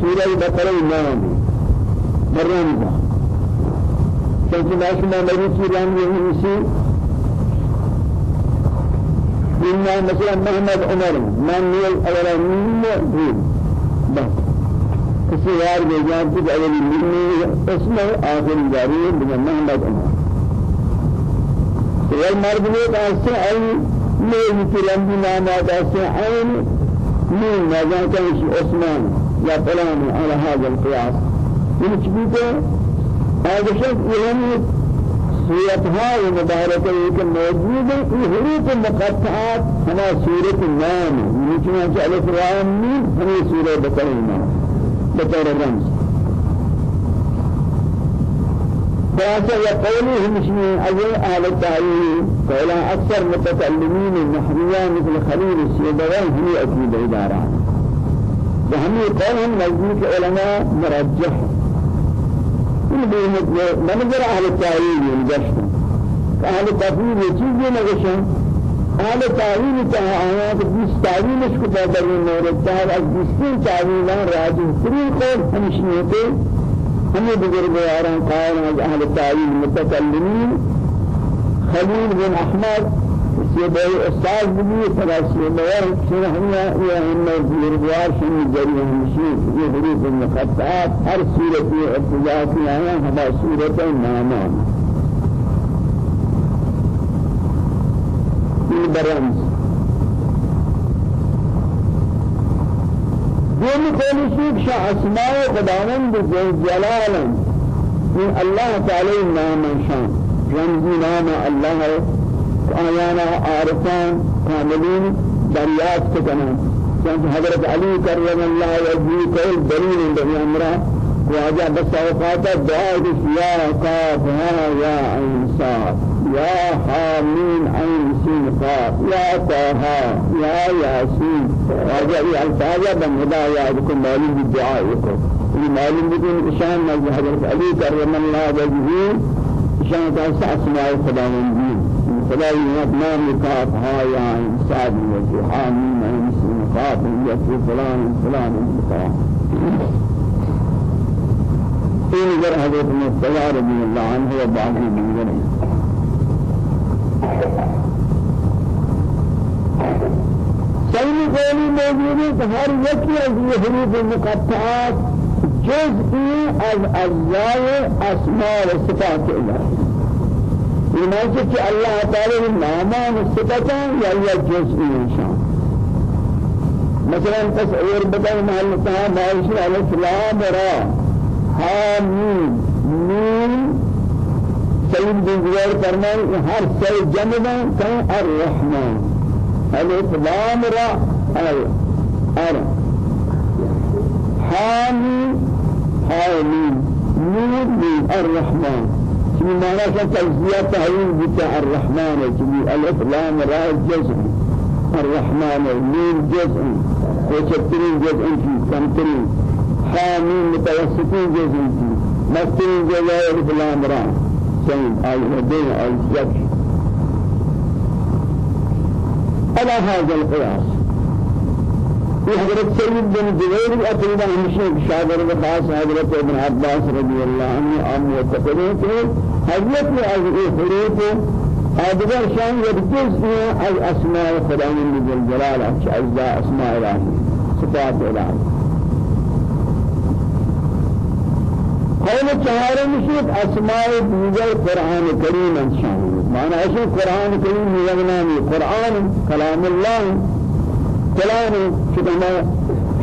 سورة البقرة نام مرمزة كنت ما شما مريتي رام يهنسي إن مثلا محمد عمر. من نيل أولانين دول بس. کسی یار بیجان کی اولی منی اسمه آخر جاری بن محمد عمر. والمرد لك أسر أي مين كلام بنا ما أسر عين مين ما جاء كان عثمان يا فلان على هذا القياس. من شبيته هذا شيء يعني سورتها المباركة يمكن موجودة في حروف المقطعات. هنا سورة النام يمكن أن تعرف رامي هنا سورة النام بطل الرمز. خلاصة يقوله مشمين أول أهل التعليم. قولا أكثر متكلمين النحوية مثل خليل السيدوان هي أكيد إدارة وهم قولهم نزديك علماء مرجح. من جرى أهل التعليم ينجشتم أهل التفويل يتيجي نجشن أهل التعليم تها آيات بس تعليم اسكو بدرين مورد تها از بسين تعليمان راجح سرين قول همشنيته همي بزرگواران قائل از أهل التعليم المتكلمين خليل بن سيدي أستاذ بني ثلاثي مور شرحنا يا هم بزرگوار شن جري همشي في حروف المقطعات هر سورة ابتداء في آية هذا سورة نامان البرامج دین کولی شیخ شاہ اسماء خداوند جلالا من الله تعالى نام شان رمزی نام الله آیانا عارفان کاملین دریافت کنن چند حضرت علی کرم الله وجهی کل دلیل بنی امرا واجہ بس اوقات دعا یا قاف یا عین صاد يا حامين عين سين قاف يا طه يا ياسين هذه الفاظ بمدايا بكم معلوم بالدعاء يكون معلوم إشان نزل حضرت علي كرم الله وجهه إشان تاسع أسماء خدا من دين خدا نام قاف ها يا عين سعد وجه حامين عين سين قاف يا فلان فلان قاف إن جرى حضرت مصطفى رضي الله عنه وبعض من جرى سيني قولي موجودة هر يكي از حروف المقطعات جزء از أجزاء أسماء وصفات الله. لماذا کہ اللہ تعالی نامان صفتان یا یا جزء انشان مثلا تصور بدل محل تها ماشي على السلام را. حامين مين؟ سيد بن زبير فرمان هر سي جمدا كان الرحمن. الف لام را ار حامي نور من الرحمن. معنى تجزية تهيين بتاع الرحمن جميع الف لام را الجزء الرحمن نور جزء. وشترين جزء في كمترين حامي متوسطين جزء في مسترين جزء الف لام را الحسين الهدين الزك على هذا القياس. حضرت سيد بن جبير الأطيبة همشي شاگر وخاص حضرت ابن عباس رضي الله عنه عام وتقليت حضرت از حروف أدبر شان يبتز از أسماء خدا من جلال أجزاء أسماء الله صفات الله قول چهارم شد اسماء دیگر قرآن کریم انشان معنی ایشی قرآن کریم یعنی قرآن کلام الله. کلام شما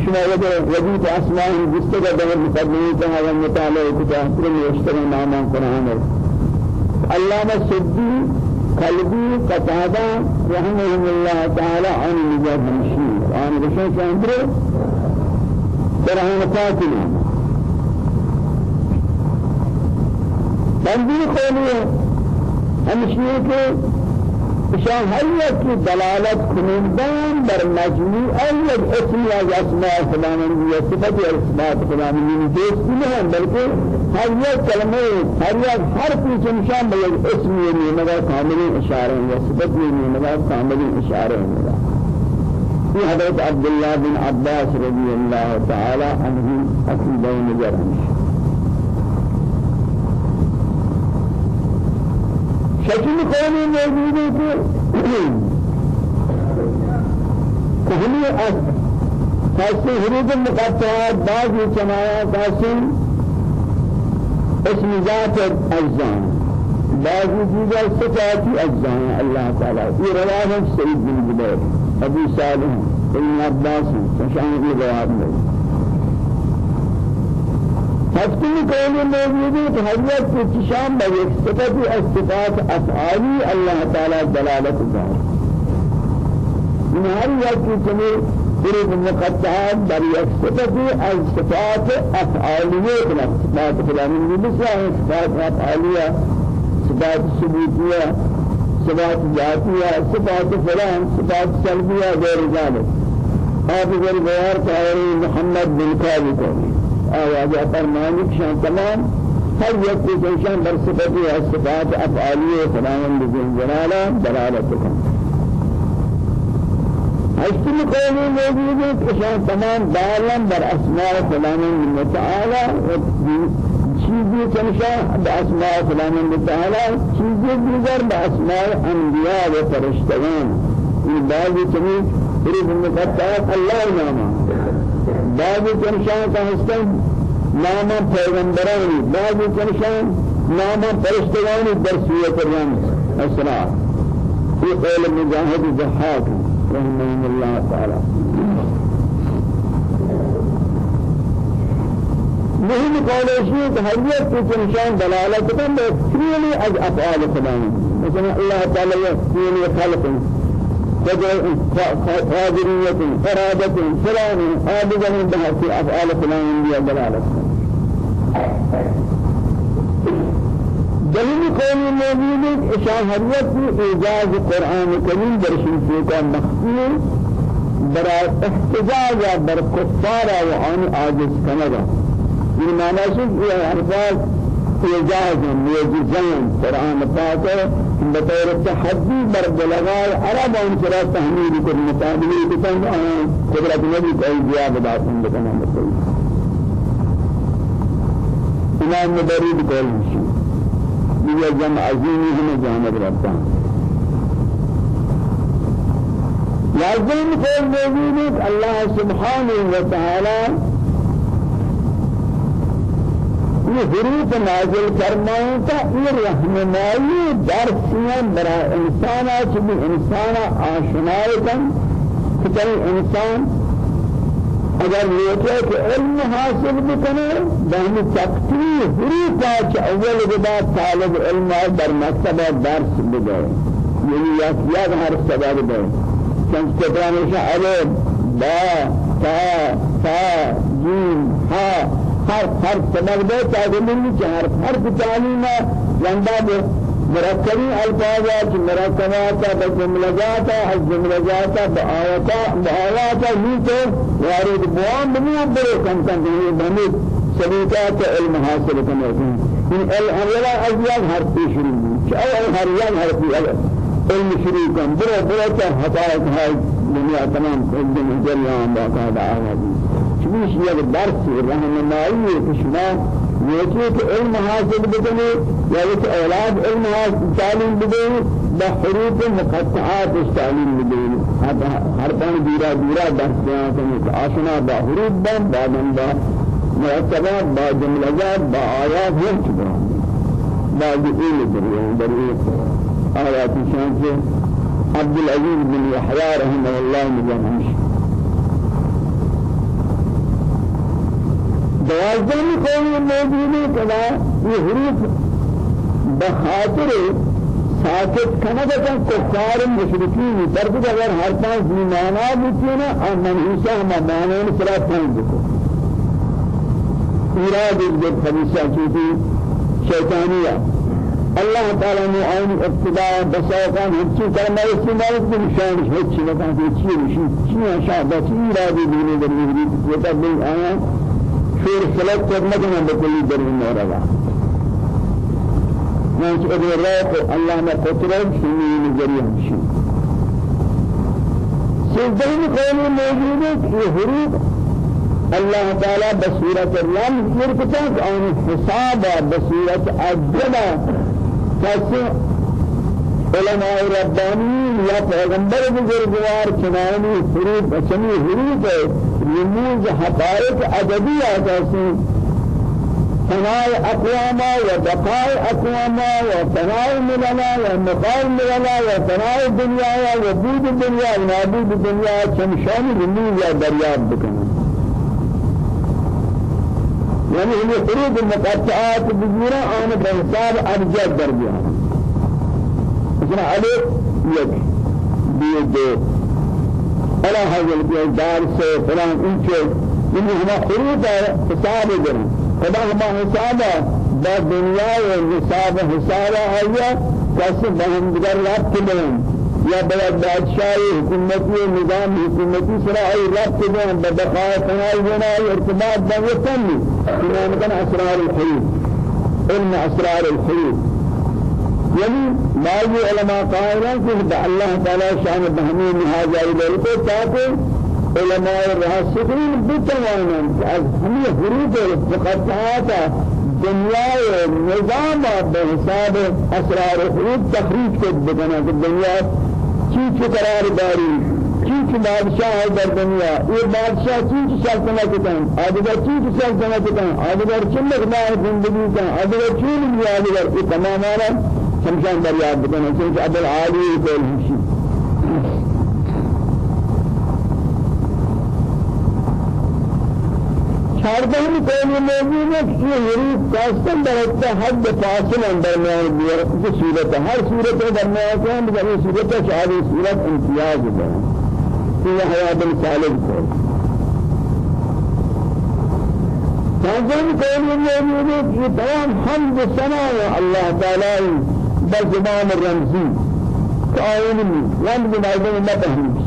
شما وجه وجود اسماء جسد دور مقدمه جہاں و مطالعه کتا پر مشتري نامان قرآن علامہ سدی قلبی قتادہ رحمه الله تعالى عن نجاب المشير عن رشاك اندر قرآن فاتنه بندی خولی ہمشیے کے شاہیت کی دلالت کنندان در مجموع ایت اسمی از اسماء فلانندی یا صفت اسماء فلانندی جیس نہیں بلکہ ہر یک کلمہ ہر یک حرف چنشان بے اسمی نہیں مگر کاملی اشارہ یا صفت نہیں مگر کاملی اشارہ مگر في حضرت بن عباس رضي الله تعالى عنه أكيد ونجرمش شكل قومي موجود ہے کہنی خاصی حروف مقطعات بعض چنایا خاصی اسم ذات اجزان بعض دیگر صفاتی اجزان اللہ تعالی یہ رواه سید بن جبیر أبو صالح ابن عباس شان کی روایت ہے حتمی قول موجود ہے کہ حضرت کی شام میں ایک صفت صفات افعالی اللہ تعالی دلالت ظاہر من هر وقت چنے حروف مقطعات در یک صفتی از صفات افعالیه کنه صفات فلانی بسیار صفات افعالیه صفات ثبوتیه صفات ذاتیه صفات فلان صفات سلبیه غیر ذلك. آپ اگر بیار محمد بن کاری کنی جا فرمانی شان تمام هر یک چیزشان بر صفتی از صفات افعالیه فلان بزن جلالا دلالت کنه هشتم قولی موجود ہے تمام دارن بر اسماء فلان متعالى چیزی چنشا باسماء فلان متعالى چیزی دیگر باسماء انبیاء و فرشتگان. این بعضی چنی حروف مقطعات اللہ ناما بعضی چنشا کا ہستن ناما پیغمبرانی بعضی چنشا ناما فرشتگانی در سویت الرمز اسرار في قول مجاهد الضحاك رحمه الله تعالى مهم قول شيء هريت في نشان دلالة كم بكثير از أفعال فلان مثلا الله تعالى يكفيني خلق قادرية إرادة فلان من بحث أفعال فلان بها دلالة دلیل قومی موجود اشاهریت اعجاز قرآن کریم در شمسی کا مخفیر برای احتجاج بر کفار و آن عاجز کنگا این معنی کہ یہ الفاظ اعجاز معجزان قرآن پاک بطور تحدی بر بلغاء عرب ان سرا تحمیل کر مقابلی کتن قدرت نبی کوئی دیا بدا سن بکنا مطلب إمام مبرد قول مشی یہ جمع عظیمی ہمیں جانب ربتا لازم قول موجود ہے اللہ سبحانہ وتعالی یہ حروف نازل کرنا کا یہ رحمنائی درسیاں برا انسانا چلی انسانا آشنائی کن کہ انسان۔ اگر لیتے کہ علم حاصل بکنے بہنی تقتیل حروف آچ اول بدا طالب علم در مکتبہ درس بدے یعنی یک یک ہر سبب دے۔ چند کترانشا علم با تا تا جیم ہا ہر ہر سبب دے تاکہ ملی چہر ہر تعلیمہ لنبا دے مرکبی الفاظات مرکبات بجملجات الجملجات بآياتا بآياتا ميتو وارد بوام بني برو كم كم بني بني سبيتات علم حاصل كما إن الأولا أزياد حرفي شروع شيء هر يوم حرفي علم شروع كم برو برو كهتاك هاي دنيا تمام الدنيا جريان باقاعدة آوازي شبيش يد درس رحمة الله كشما یہ کہ علم حاصل بکنے یا ایک أولاد علم تعلیم بدے بحروف مقطعات تعلیم بدے ہر پان دیرا دیرا درس بیان کہ آشنا بحروف بن بعدن با مرتبات با جملات با آیات ہم چبرا بعد علم دریان دریان آیات شان سے عبد العزيز بن يحيى رحمه الله مجمعش دوازدهم قوم موجود ہے کلا یہ حروف بخاطر ساکت کنه کن کفار مشرکین درد اگر ہر پانچ ایمانا بچے نا اور منحوسہ ہم مانون سرا پھنگ بکو ایراد جب خبیصہ چیزی شیطانیہ اللہ تعالی نے آئین ابتداء بساقان ہچی کرنا استعمال کی نشان ہچی لگا کہ چی نشی چی شاہدہ چی ایرادی دینے در مہری یہ تب آیا خير خلق کرنا کہ بكل در مورا من ادراك الله ما قدرت شيء ذریعہ شيء سيدين قول موجود في حروف الله تعالى بصورة الرمز يركتك عن حساب بصورة الجبا فسي علماء ربانيين يا پیغمبر بزرگوار چنانی حروف چنی حروف رموز حقائق ادبیات ہیں ثناء أقواما وبقاء أقواما وثناء ملنا ومقال ملنا وثناء الدنيا ووجود الدنيا ونابود الدنيا شمشان من يا درياب بكنا يعني هي خروج المقطعات بجورا أنا بحساب أرجع درجة عليك يد بيد على هذا الدار سه فلان إنشاء يعني هما خروج حساب درجة خدا ہما حسابا با دنیا و حساب آیا؟ کسی بہم دیگر رب کدن یا بلد بادشاہی حکومتی نظام حکومتی سرائی رب کدن بدقاء تنائی بنائی ارتباط بغتنی سنان کن اسرار الحیوب علم اسرار الحیوب یعنی بعض علماء قائلان کہ اللہ تعالی شأن بہمی نہاجائی لرکو تاکہ علماء الراسخين بتوانن از همه حروف مقطعات دنیا نظام بحساب اسرار حروف تخریج کد بکنه که دنیا. چی قرار داری؟ چی بادشاہ ہے در دنیا؟ یہ بادشاہ چی سلطنت آدگر چی چی سلطنت کن آدگر چی مقدار زندگی کن؟ آدگر چی لگی آدگر یہ تمام آنا سمشان دریاب بکنه چونکہ عبد العالی کول ہمشی هردوم کوئی موجود ہے کہ یہ قسم برتا حد فاصل میں ہے یہ صورت ہر صورت کے درمیان ہے مگر یہ صورت ہے شاید صورت امتیاز ہے یہ حیات الصالح کو هردوم کوئی موجود ہے کہ تمام حمد ثنا اللہ تعالی بل الرمزی قائل من وان بمعدن ما فهمت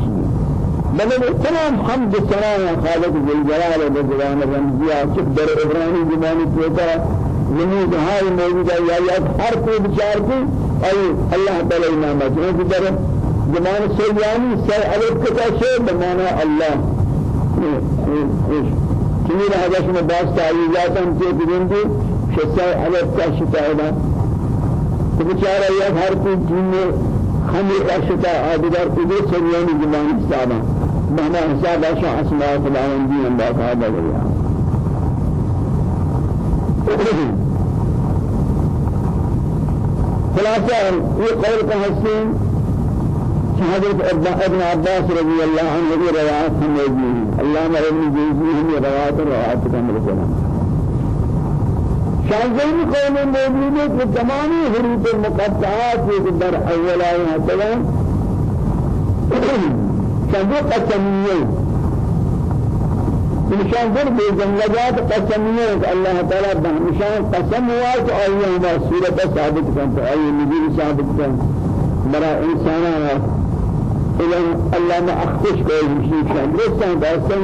بل تمام حمد سلام خالق جل جلاله بزبان رمزية شوف در إبراهيم زماني توتا نمود هاي موجودة. يا يا بچار کو أي الله تعالى إمام جنوب در زمان سياني سي ألف كتا شيء بمعنى الله. كمي لهذا شما باس تعيزات هم تيت بندي شسي ألف كاشتا هذا بچارا يا هر کوئی جنة خمر كاشتا آدگر إذا سياني زماني سابا۔ مهما حساب أشياء أسماء العالمين أن بعد هذا الرياء خلاصة يقول كهسين حضرت ابن عباس رضي الله عنه في روايات هم موجودين اللهم ابن جيزي هم روايات روايات كم رسول شانزين قول موجود في تمام حروف المقطعات در أول آيات شنو قسمية نشان در بجنگات قسمية الله تعالى نشان قسم وات آيه ما سورة ثابت كانت آيه نبي ثابت كان برا إنسانا الله ما أخفش كل شيء شان لسه باسم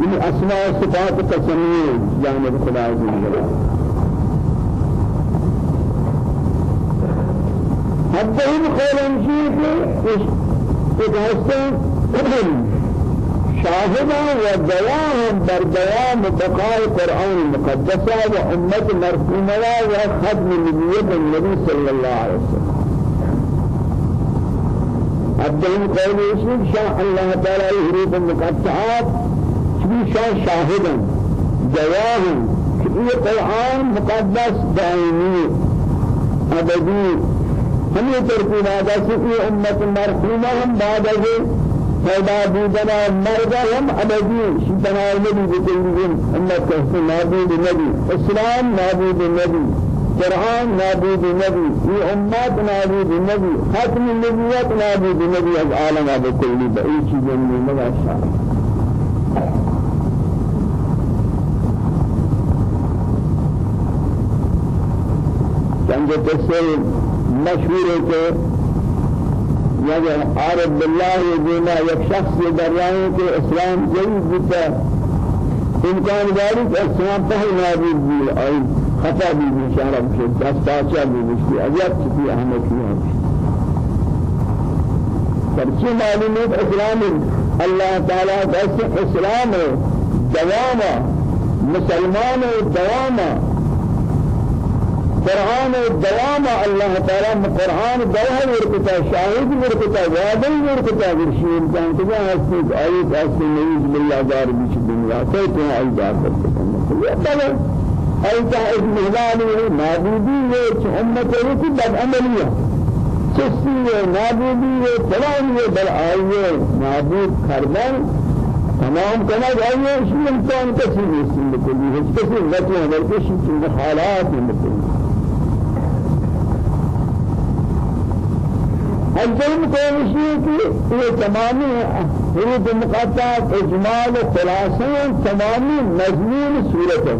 من أسماء صفات قسمية جانب خدا عز حتى هم قولن شيء إذا شاهدا ودوام بر دوام بقاء القرآن المقدسة وأمة مرحومة وختم نبية النبي صلى الله عليه وسلم. أبدهم قول يسوع شاء الله تعالى يهرب المقطعات شبي شاء شاهدا؟ دوام في القرآن مقدس؟ دائمي. أبدي. ہم یہ ترتیب آدھا سکی امت مرحومہ ہم بعد از پیدا بودنا مرگا ہم ابدی شیطنا نبی بکلیم امت کہتے معبود نبی إسلام معبود نبی قرآن معبود نبی یہ امت معبود نبی ختم النبوت معبود نبی از عالم بکلی بئی چیزیں میں مگا شاہ چند قصے مشهور ہے کہ یا عارف بالله دینا یک شخص یہ دریائے کہ اسلام جدید بتا امکان داری کہ اسلام پہل نابود بھی اور خطا بھی اشارہ کہ دس پاچا بھی مشکل اجاب کی کی ہے ترچی معلومات اسلام؟ الله تعالی دست اسلام دوام مسلمان دوام قرآن دوام الله تعالی قرآن دوام ورکتا شاهد ورکتا وعده ورکتا ورشید جان کجا هستی آیت هستی نعوذ بالله دار دنیا سیتے ہیں ای دار کرتے ہیں بلے ای تحید مہلالی معبودی ہے امت ہے کہ بد عملیہ چسی ہے ہے فلان ہے بل آئیے معبود کردن تمام کنا جائیے اسی امکان کسی ہے ہے حالات الظلم کوشی کی یہ تمامی حروف مقطعات اجمال و خلاصہ تمامی مضمون صورت ہے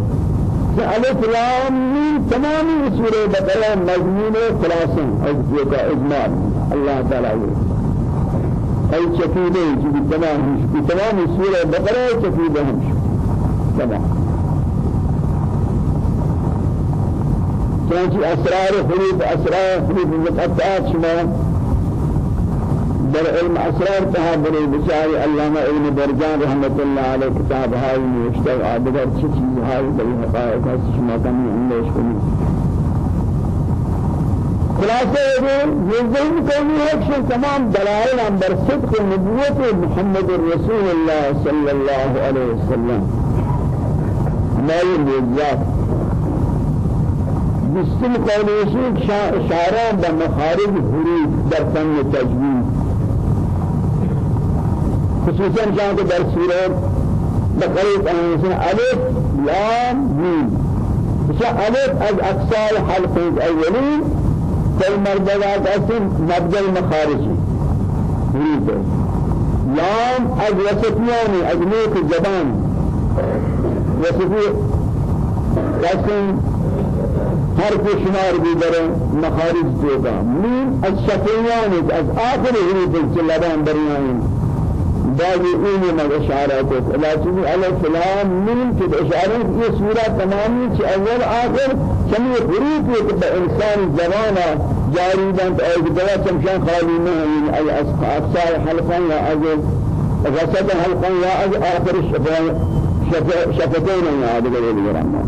کہ الف لام میم تمامی سورہ بقرہ مضمون و خلاصہ از کا اجمال. اللہ تعالی ہے ای چکیدے کی تمام کی تمام سورہ بقرہ چکیدے ہم تمام. چنانچہ اسرار حروف اسرار حروف مقطعات شما در علم اسرار تها بری بچاری علامہ ابن برجان رحمت اللہ علیہ کتاب ہائی نوشتہ آدگر چی چیز ہائی بری حقائق ہے شما کمی اندیش کنی۔ خلاصہ یہ ظلم کرنی ہے کہ تمام دلائل بر صدق نبوت محمد رسول اللہ صلی اللہ علیہ وسلم۔ ہماری نجات بسم قولیشی اشارہ بمخارج حروف در فن تجوید۔ خصوصا جان کے در سورت بقریت آنسان الف لام میم. اچھا الف از اقصال حلق الاولین کل مردات اسم مبدا المخارج حروف لام از وسطیان از نیک زبان وسطی قسم حرف شمار بھی مخارج دیگا میم از شفیان از آخر حروف جلبان بریان بعض این ما اشارات لكن على فلان من كده اشارات یہ سورة تمامی چه اول آخر چمی حروف ایک با انسان زمانا جاری بند ایک دوا چمشان خالی میں ہیں ای اقصار حلقا یا از غسد حلقا یا از آخر شفتين یا دیگر دیگر اما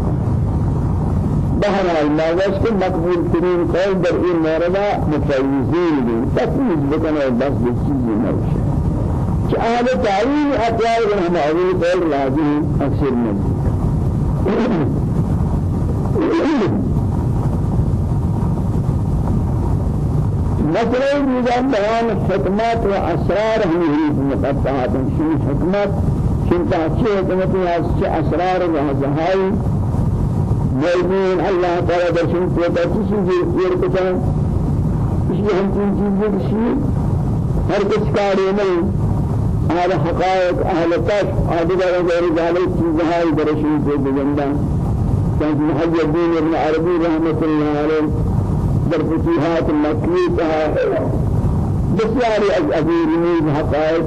بهر ما واسك مقبول ترين قول در این مورد مفوزين تفوز بکنه بس بچیزی نوشه کہ تعین اقوال ہم اول قول راضی اکثر میں مثلا میدان بیان حکمت و اسرار ہم حریف مقطعات شنو حکمت شن تحچه حکمت چه اسرار و هزهایی موجود الله تعالی در شن توتا چیزی یرکتن اسی ہم تین چیزیں ہر کس کاری نہیں هذا حقائق أهل كشف أدبر غير ذلك چیزهای برشید بجندن كان محي الدين ابن عربي رحمة الله عليه. در فتوحات بسیاری از أبيرمي حقائق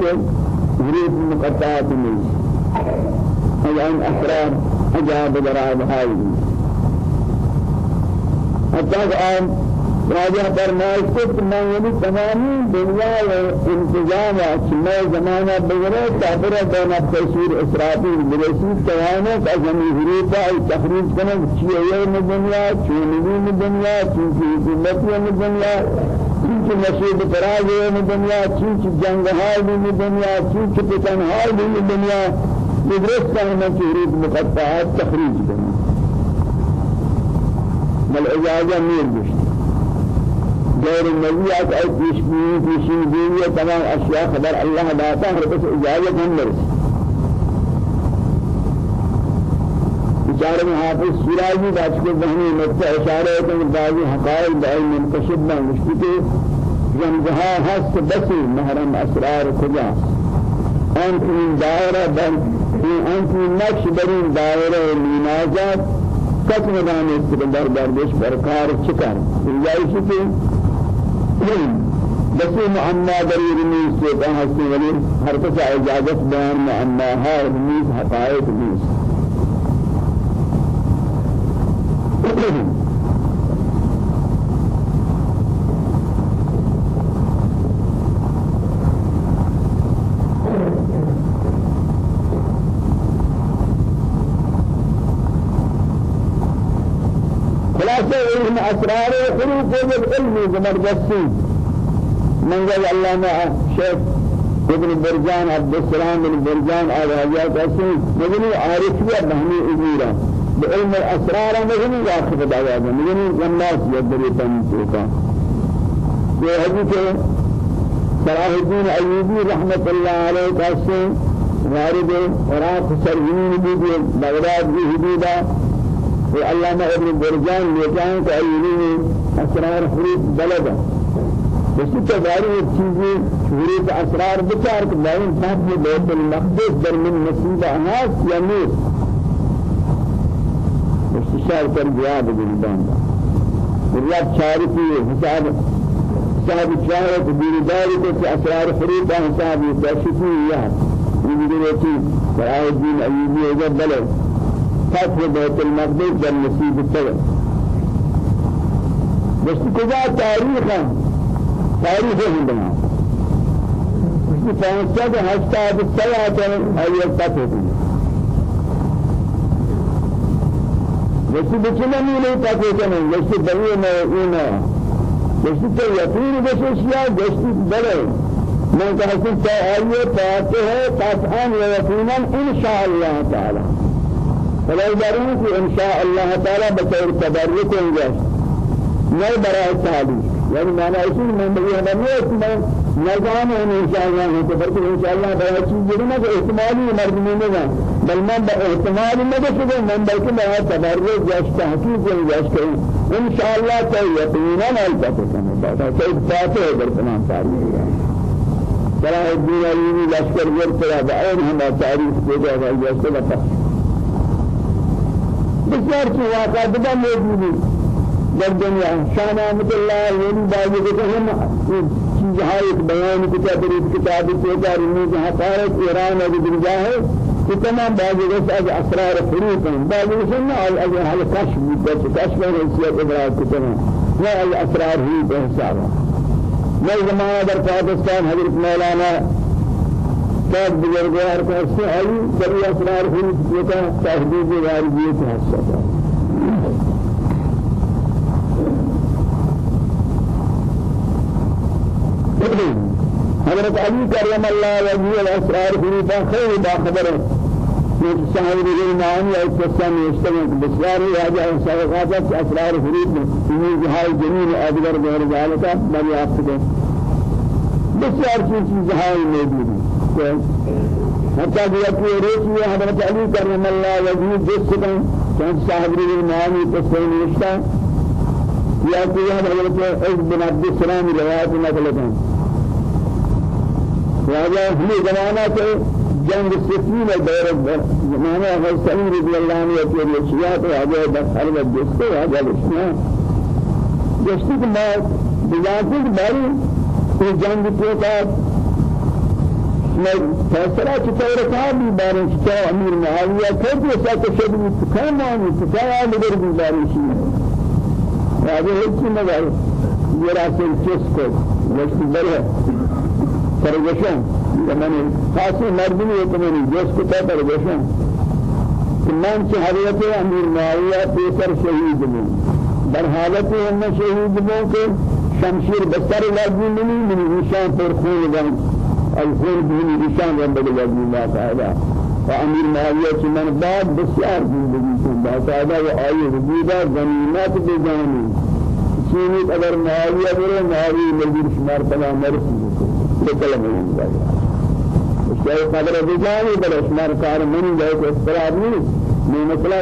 حروف مقطعات نیز الآن أحرار أجاب دراب هاي. حتى الآن راجع فرمائش کو میں یہ تمامی دنیا و انتظام میں زمانہ بغیر کافر بین تفسیر اسرافیل برسید توانا کا زمین حروفہ تخریج کرنے چیئے میں دنیا چونی میں دنیا چونکی حکومتی میں دنیا چونکی نصیب فراز میں دنیا چونکی جنگ حال میں دنیا چونکی پتن حال میں دنیا مدرس کرنے کی حروف مقطعات تخریج کرنے بل اجازہ میر گشت غير النبيات أي تشبيه تشبيه تمام أشياء خبر الله لا تهر بس إجازة هم مرس إشارة حافظ شرازي باش کو بہنی نقطہ اشارہ ہے کہ بعضی حقائق بعض منتشب میں مشکل جمجہا هست بس محرم اسرار خدا انت من دائرة بل انت من نقش برین دائرة لناجات قسم دانے در بردش برکار چکر جائشی کہ بس معنا دری رمیز سے کہاں ہستی ولی ہر کس اجازت بیان معنا ہے رمیز حقائق رمیز اسرار خروج العلم زبردستی منزل علامہ شیخ ابن برجان عبد السلام بن برجان آوازیا کسی مجنی عارفیہ بہنی اجیرہ بعلم الأسرار مجنی واقف دعوازہ مجنی جناس یدری تنسوکا یہ حدیث صلاح الدین ایوبی رحمت اللہ علیہ کسی وارد عراق سرزمین بھی بغداد کی حدودہ وعلامة ابن برجان ليجان كأيوني أسرار حروف بلدا بس تباري چیزیں حروف أسرار بچار كبائن فهم بيت المقدس در من نصيب أناس يا نور استشار کر جواب دیدن ریاض شارفی حساب حساب چاہے تو بیرداری کو کہ أسرار حروف حساب یہ کشفی یہ یہ بھی برائے دین ایوبی بلد. فتح بیت المقدس نصیب التوى بس ہے تاریخ ہے بنا. ہے سیاحت ہے یہ فتح ویسے بچنا نہیں پاتے کہ نہیں ویسے بڑی میں اینا ویسے تو یقین ویسے شیا ویسے بڑے میں کہا کہ آئیے پاتے ہیں قطعا و یقینا انشاءاللہ تعالی فلا يدرون في إن شاء الله تعالى بطور تبرك ونجاش ما براء التعليم يعني معنى اسم من بقي هذا ما اسم نظام إن شاء الله. تبرك إن شاء الله براء شيء جدنا احتمالي مرد مننا بل من احتمالي ما بشكل من بلکہ براء تبرك جاش تحقيق ونجاش كي إن شاء الله تيقينا لا يتفقنا بعد كيف فاتح برتمان تاريخ. براء الدين عليني لشكر ورطرا بأين هما تاريخ بجا وجاسة بسیار کی واقع بدأ موجودی در دنیا شان احمد اللہ یعنی باقی کے ہم چیز ہے ایک بیان کتا برید کتاب سے جاری میں جہاں تارک ایران ہے درجہ ہے کہ تمام باقی کے از اسرار فروق ہیں باقی کے نہ از حل کشف بود کشف ہے حیثیت ادراک کتنا وہ اسرار ہی بے حساب ہے زمانہ در پاکستان حضرت مولانا بعد بزرگوار کا سے علی کبھی اسرار ہوئی ہوتا تحدید واردیت حسد حضرت علی کریم اللہ وجه الاسرار ہوئی خیر باخبر من صاحب المعاني القسم يشتغل بسرار هذا السابقات اسرار فريد من جهاز جميل ادغر غير ذلك بل يأخذ بسرار چیز جهاز موجود حتى بيأتي ريسي حضرت علي كرم الله وجهه جسدا كان صاحب المعاني تسليم يشتا يأتي حضرت عز بن عبد السلام روايات نقلتان وهذا هم زمانہ کے جنگ سفین دور زمانہ حسین رضی اللہ عنہ کے رشیات واجہ دخل و جس کو واجہ رشنا جس کی بات بجاتی باری جنگ کے بعد فیصلہ چطور کام بھی بارن چطور امیر معاویہ کھر جو ساتھ شدی کام آنی چطور مدر بھی بارن شی راجع ہلچی مگر یہ راسل چس کو وشتی بلے ترگشن کمانی خاصی مردمی ہے کمانی جس کو ترگشن کہ من چه حضرت امیر معاویہ پیسر شہید ہوں در حالت ہم شہید ہوں کہ شمشیر نشان پر خون الخير به نشان رب الله تعالى. فأمير معاوية من بعد بسيار زندگی سے اللہ تعالی و آئی وجودہ غنیمت بجانی چینی اگر معاویہ برے معاویہ ملگیر شمار پلا مرسی بکلم اللہ اس قدر بجانی بل شمار کار من جائے تو اختلاف نہیں میں مسئلہ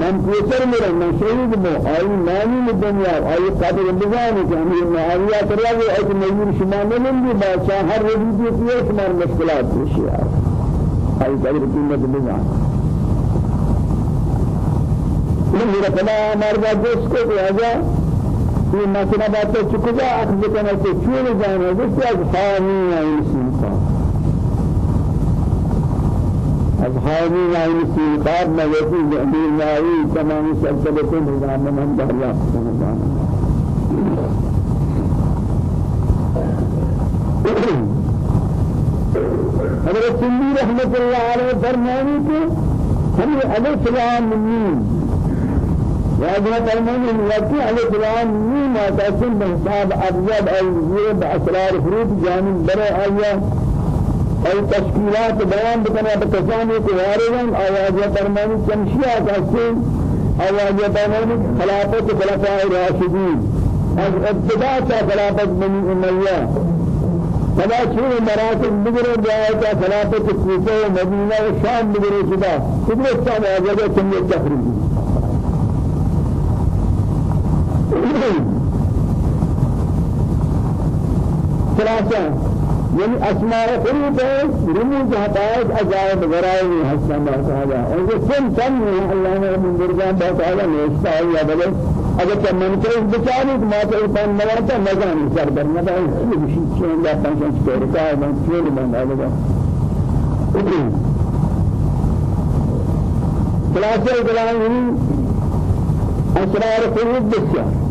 من پیسر میرا من شهید مو. آئی نامی دنیا آئی قادر بزانی کہ ہمیں معاویہ کرا گئے ایک مجبور شما نمین بھی بادشاہ ہر وجودی کی شمار مشکلات پیشی آئی آئی قادر قیمت بزانی. میرا فلا مرد دوست کو کہ آجا یہ مسئلہ بات ہے چکا اخذ کرنا کہ چور جانا سے از خامی آئی نسیم أصحابي وعين السلطات نجتي جميل ناوي تمام سلسلة نظام من دهلا حضرت سندی رحمت اللہ علیہ فرمانی کہ ہمیں الف لام میم وأجل فرمانه التي على القرآن ما تسمى بحساب أبيض أو زيب أسرار فروت جانب برا أيها أي تشكيلات بيان بكنا بتسامي كوارجا أواجه فرمانه كمشيا كسين أواجه فرمانه خلافة خلفاء راشدين ابتداء خلافة بني أمية. فلا شيء مراتب بگره جائے کا خلافت کوفہ و مدینہ و شام بگره شدا. قدرت کا واجب تم تخریج خلاصہ یعنی أسماء ہے رموز حقائق عجائب غرائب حسن اللہ تعالی اور یہ سن سن اللہ نے من درجان بہت اعلی نوشتا ہے یا بلے اگر کہ منکر بچاری تو ماتے پان نواتا مزان سر در ندا یہ بشی چون دا پنشن چکر کا ہے من چون بند آلگا خلاصہ کلام أسرار خروج بسیار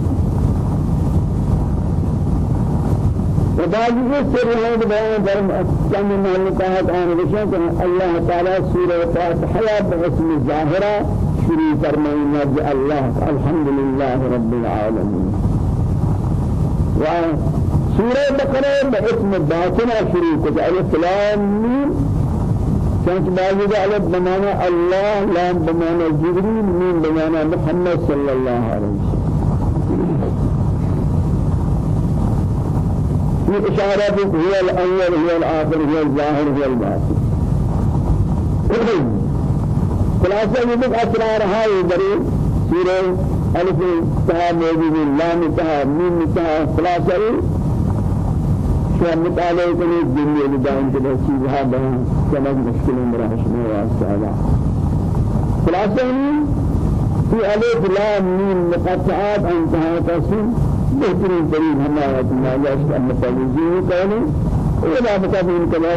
وبعض السر هذا بيان درم كم من المكاهات عن رشان الله تعالى سورة فاتحة باسم الظاهرة شروع فرمائي نرجع الله الحمد لله رب العالمين وسورة بقرة باسم الباطنة شروع كتاب السلام كانت بعض على بمعنى الله لا بمعنى جبريل من بمعنى محمد صلى الله عليه وسلم في إشارة هو الأول هو الآخر هو الظاهر هو الباطن. خلاصة يبقى أسرار هاي بري سورة ألف تها موجود لام تها ميم تها خلاصة. شو مطالعة كني الدنيا اللي دائم كده چیزها بيان كما مشكلة مراحش میں واسطة خلاصة في ألف لام ميم مقطعات انتهى تسين بهترین ترین حمایت مالیش کا متوجہ کرنے ولا متابعین کلا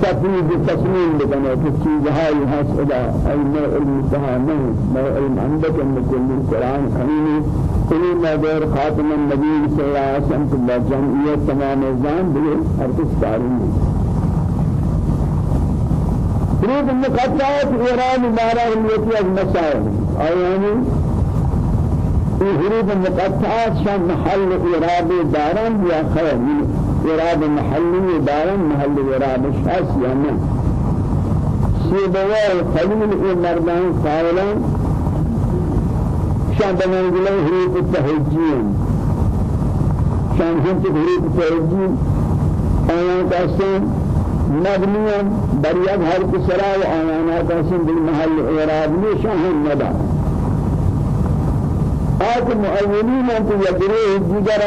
تفویض تصمیم بکنے کہ چیز ہائی حسدا ای میں علم تہانے میں علم عندك ان كل القرآن حنين كل ما دور خاتم النبي صلى الله عليه وسلم جمعیت تمام نظام بھی ہر کس کارن حروف المقطعات إيران بارا التي المسائل. أياني في حروف المقطعات شان محل إرادة دارن يا خير إرادة محلي دارن محل إرادة شاس يا من سيبوا الخليل المردان قائلا شان بمنزل حروف التهجين شان جنت حروف التهجين آيان قاسم مبنيا بريد هر كسرى وآيانا قاسم بالمحل إرادة شان ندار آت مؤولین انت یدری دیگر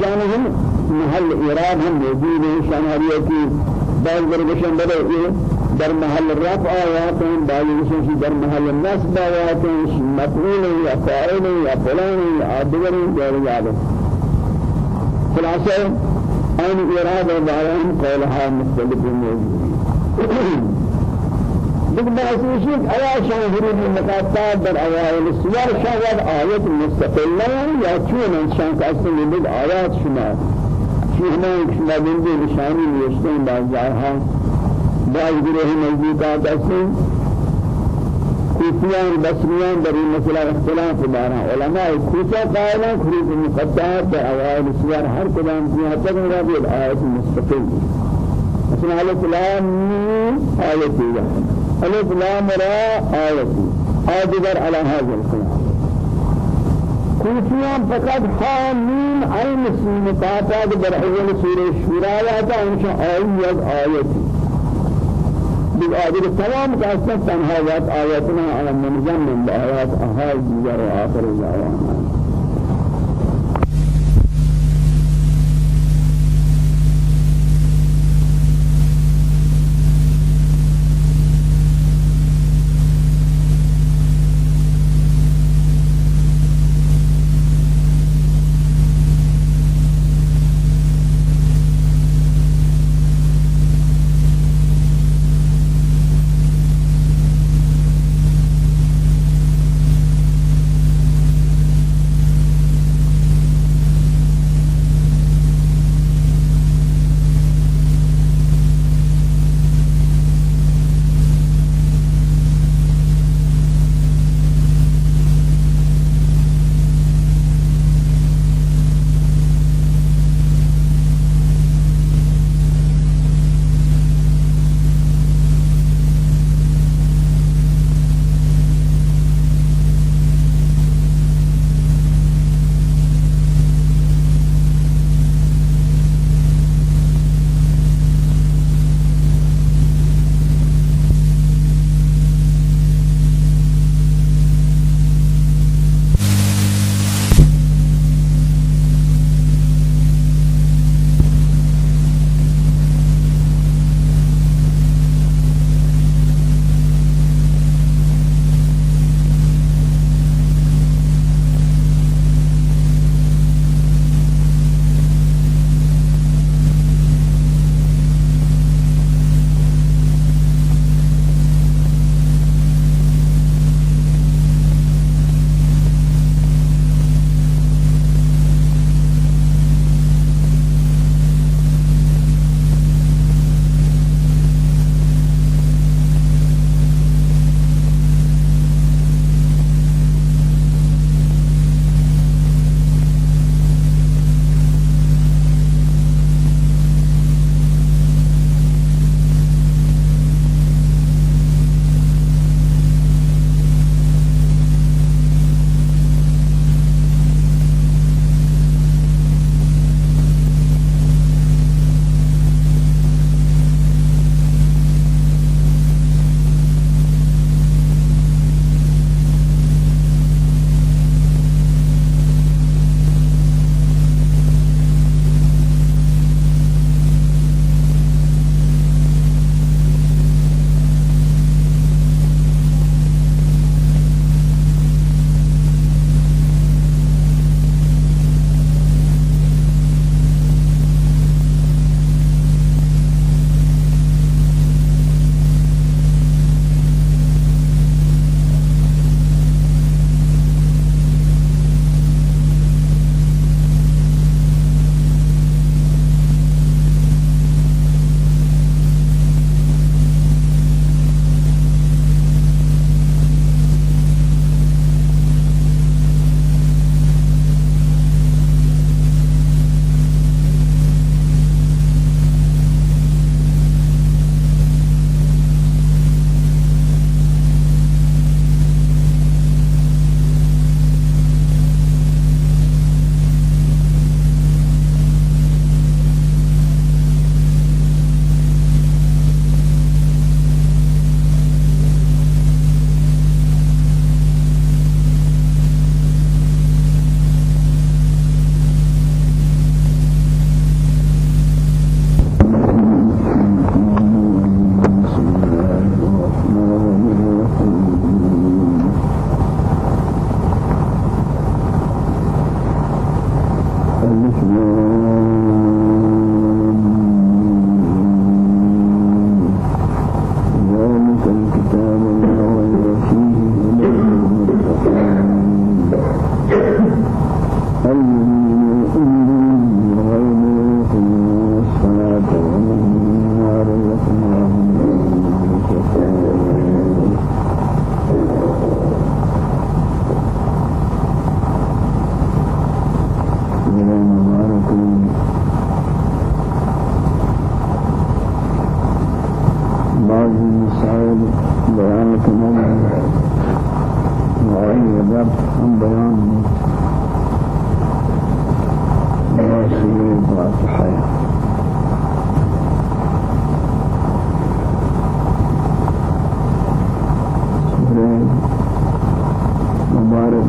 شانهم محل ایراد هم موجود ہیں شان ہریہ کی بعض درگشن یہ در محل رفع آیات ہیں بعض درگشن در محل نصب آیات ہیں۔ یا فاعل یا فلان یا عادگر غیر یاد خلاصہ ان ایراد و قولها مختلف موجود بمحسوسين أيا شان هروب المقاطعات در أوائل السور شاید آية مستقلة یا چون شان كأسن لبد آيات شما. شما شما بندي نشاني نوشتين بعض جائها بعض گروه نزدیکات أسن کوفیان بصریان در این مسئله اختلاف دارا علماء کوفہ قائلہ خروج المقطعات در اوائل السور هر حد تک مراد آیت مستقل. مثلا على كلام آية ألف لام را آيتي. آدگر على هذا الكلام كوفيان فقط حامين عين سين قاطع در أول سورة الشورى ياتا إنشاء آيات آيتي بالآدگر تمام كأسنا تنهايات آياتنا على منظم بآيات أهاي ديگر وآخر الزعوان بیان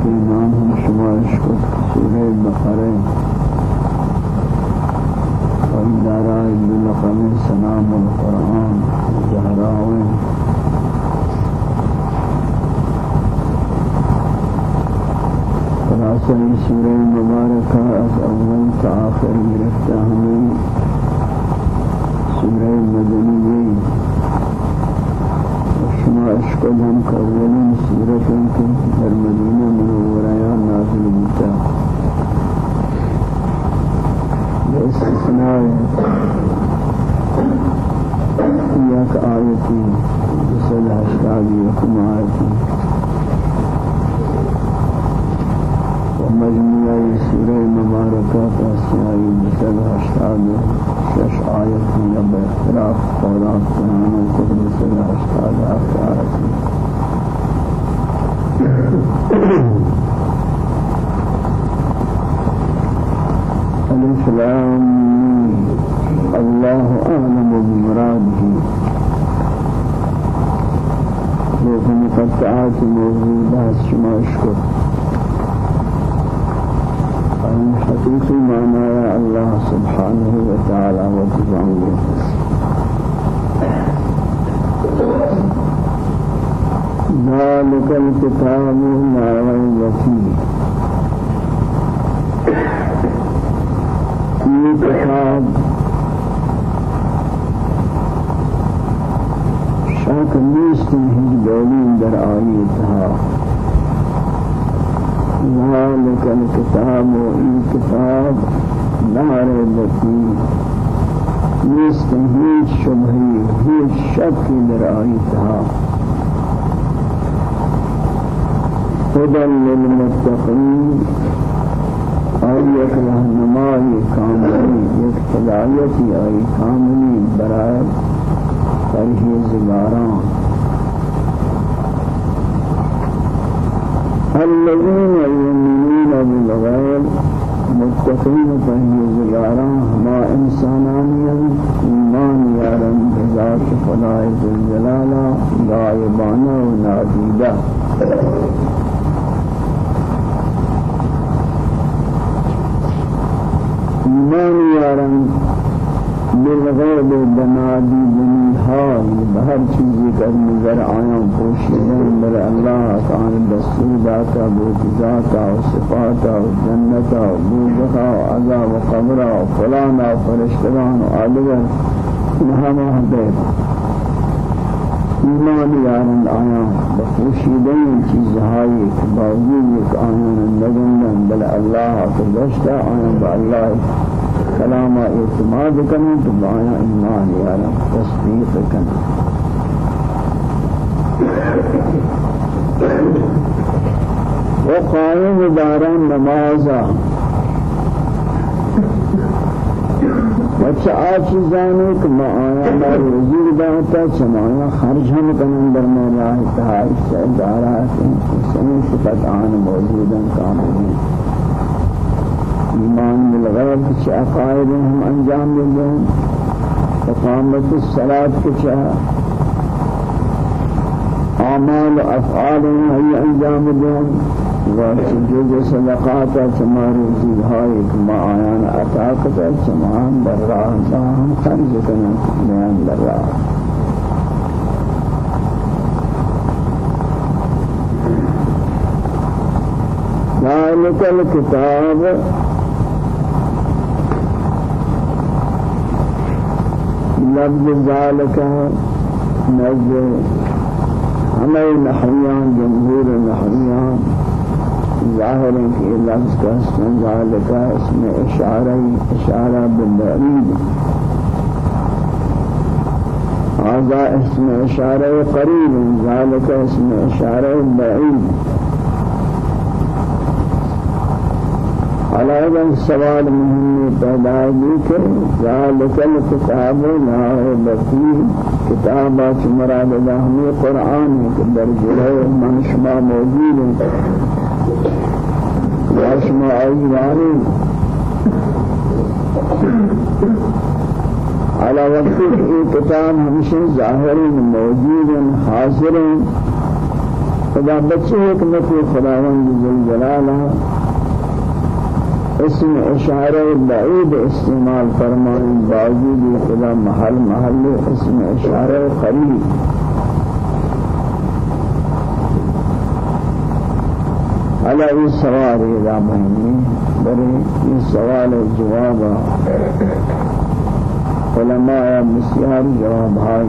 نام ہم شمارش کو سورہ بقرہ والدارائي بلقم سلام القرآن از اول تا آخر مدنية شما اولین سورة کے در مقطعات موجودة شما أشكر الحقيقي معنى يا الله سبحانه وتعالى وتعالى ذلك الكتاب لا ريب فيه یہ کتاب شاک نیست ہی دولین در آیتها ذلك الكتاب وإن كتاب لا ريب فيه نیست هیچ شبهی هیچ شک در آیتها هدى للمتقين رہنمائی کاملی یک ہدایتی آئی کاملی برائے پرہیزگاران الذين يؤمنون بالغيب متقين پرہیزگاران ہما انسانانی ایمان یارن بذات خدای ذوالجلالہ غائبانہ و نادیدہ ایمان یارن بالغیب بنادی جمیحال بہر چیزی کر نظر آیاں پوشیدن بر اللہ کان دستور داتا بوت ذاتا و صفاتا و جنتا و بودخا و عذاب و قبرا و فلانا و فرشتگان و آدگر نحما حدیتا ایمان یارن آیا بخوشیدن چیزهایی که باوجود یک آیان نگندن بل الله تدشتا آیا با الله کلام اعتماد کنن تو با آیا ایمان یارن تصدیق کنن و قائم دارن نمازا بچہ آچیزانی کہ ما آیا ما روزی داتا چمایا خرج ہم کنن در راہ تحائش سے دارا سنی صفت آن موجودا کاملی ایمان بالغیب کچھ عقائد ہم انجام دیں۔ اقامت الصلاة کچھ اعمال و افعال ہی انجام دیں۔ وسجود صدقات سمار زیهای ما آیان عطا کتا سمان در راه هم خرج ذلك الكتاب لفظ ذلك نزل. همه نحویان جمهور نحویان ظاهر ہے کہ لفظ کا اسم ذالک اسم اشارہ اشارہ بالبعید هذا اسم اشارہ قریب ذالک اسم اشارہ بعید علاوہ سوال مهم پیدا دی کہ ذالک الکتاب لا ریب فیہ کتاب مراد ہمیں قرآن ہے کہ در جلو من شما موجود ہے یا شما ایوانی على وقت کتاب ہمشہ ظاہر موجود حاضر خدا بچے حکمت خداوند جل جلالہ اسم اشارہ بعید استعمال فرمائیں باوجود خدا محل محل اسم اشارہ قریب على السوال إذا مهمي بري السوال الجواب علماء مسيار جواب هاي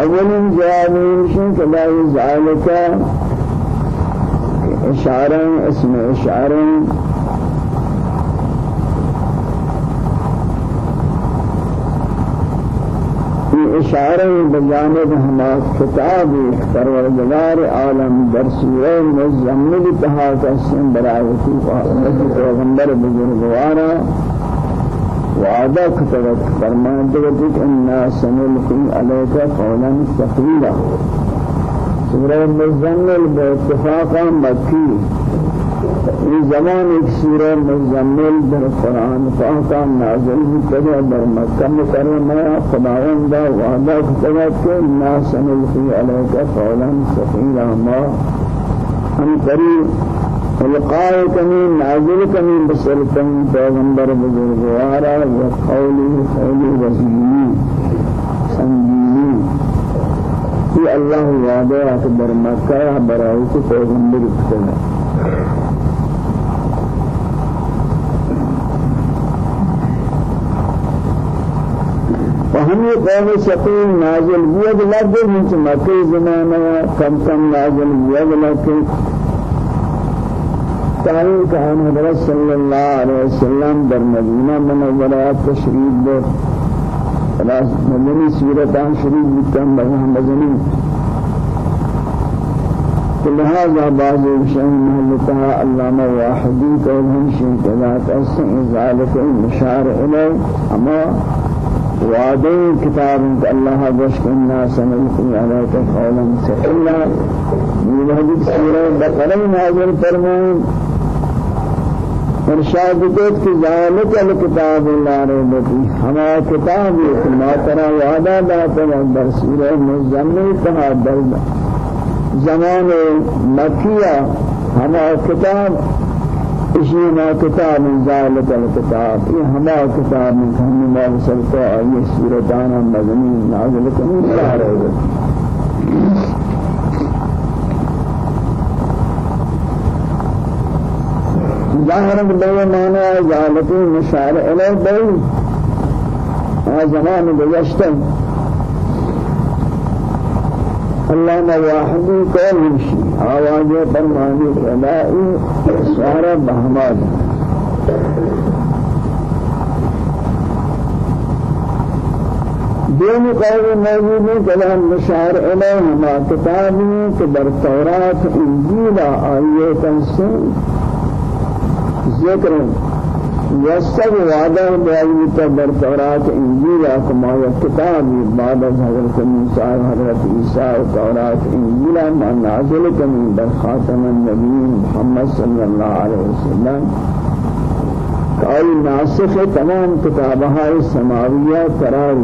اولین جواب نشون که لا ذالک اشاره اسم اشاره اشارہ بجانب ہما کتاب پروردگار عالم در سورہ مزمل تہا قسم برایتی پیغمبر بزرگوارا. وعدا كتبت فرمان دغتك إنا سنلقي عليك قولا ثقيلا سورة مزمل باتفاقا مكي في زمان سورہ مزمل در قرآن فاقا نازل بکده در مکہ مکرمہ خداوند وعدا كتبت إنا سنلقي عليك قولا ثقيلا ما ہم قریب القاء كمين نازل كمين بسلطن پیغمبر بزرگوارا و قولی قولی وزیمی سنجیمی في الله وعده اکبر مکہ برائی کو پیغمبر کتنا وهم قوم سقيم نازل بود لفظ من مکہ زمانہ کم کم نازل بود لفظ تعین کہان حضرت صلی اللہ علیہ وسلم در مدینہ منورہ تشریف دے خلاص مدنی سورتان شریف بکن بہاں مدنی لهذا بعض الشيء محلتها علامة واحدي كلهم شيء كذا تأسن ذلك المشار إليه أما وعدي كتاب الله بشك الناس نلقي عليك قولا ثقيلا من هذه السورة بقرة نازل فرمان ارشاد دیت کہ ذالک الکتاب لا ریب فی ہما کتاب یہ ما ترى وعدہ داتا در سورہ مزمل کہا در زمان مکیہ ہما کتاب اسی ما کتاب ذالک الکتاب یہ ہما کتاب ہم ما وصلتا یہ سورتان مدنی نازل کنی لا ریب ظاهرا بلو معنى جالتي مشار إليه بل زمان بجشتن اللہ نے واحدی قول مشی آواز فرمانی ادائی سارا بہماد دین قول موجود ہے کلام مشار علیہ ما کتابی کہ در تورات انجیل آئیے تنسین ذکر يسر وعده بعلم تبر تورات انجيل كما كتاب بعد حضرت موسى حضرت عيسى تورات انجيل ما نازل من بر خاتم النبي محمد صلى الله عليه وسلم۔ قال ناسخ تمام كتابها السماوية قرار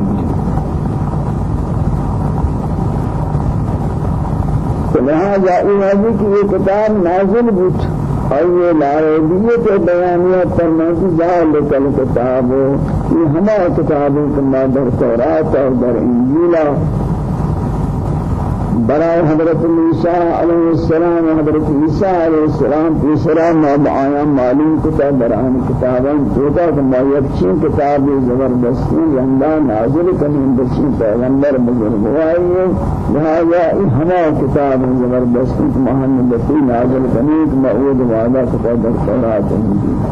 لہذا یہ ہے کہ یہ کتاب نازل بود۔ أي العربية بيانية فرمانتی ذلك الكتاب ہمارا کتاب كما در تورات اور در انجیل برای حضرت عیسیٰ علیہ السلام حضرت عیسیٰ علیہ السلام تیسرا نام آیا معلوم کتاب بران کتابان توتا کما یکشین کتاب زبردستی زندہ نازل کنین بچین پیغمبر بزرگ وائی لہذا ہما کتاب زبردستی کما ہم بچی نازل کنین کما اود وعدہ کتاب در تورات انجیل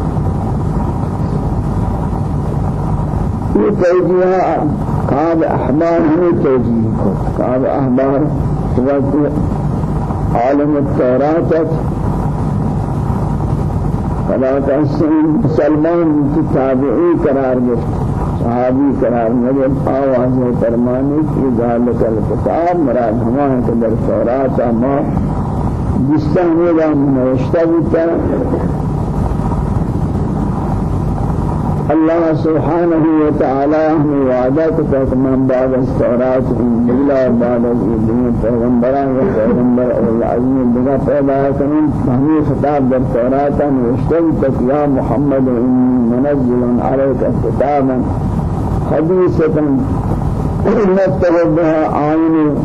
یہ توجیہ كعب أحبار هو توجيه كعب أحبار هو عالم التوراة. فلا تحسن سلمان کی تابعی قرار گفت صحابی قرار گفت آواز فرمانی کی ذالک الکتاب مراد ہمان کے در تورات ما جس طرح نوشتہ بتا الله سبحانه وتعالى وعدك تمام بعد التوراة إنجيلا بعد الإنجيل پیغمبران و پیغمبر العظیم بنا پیدا کنن ہمیں خطاب در توراة نوشتن یا محمد منزل عليك كتابا حديثة نتبع بها عين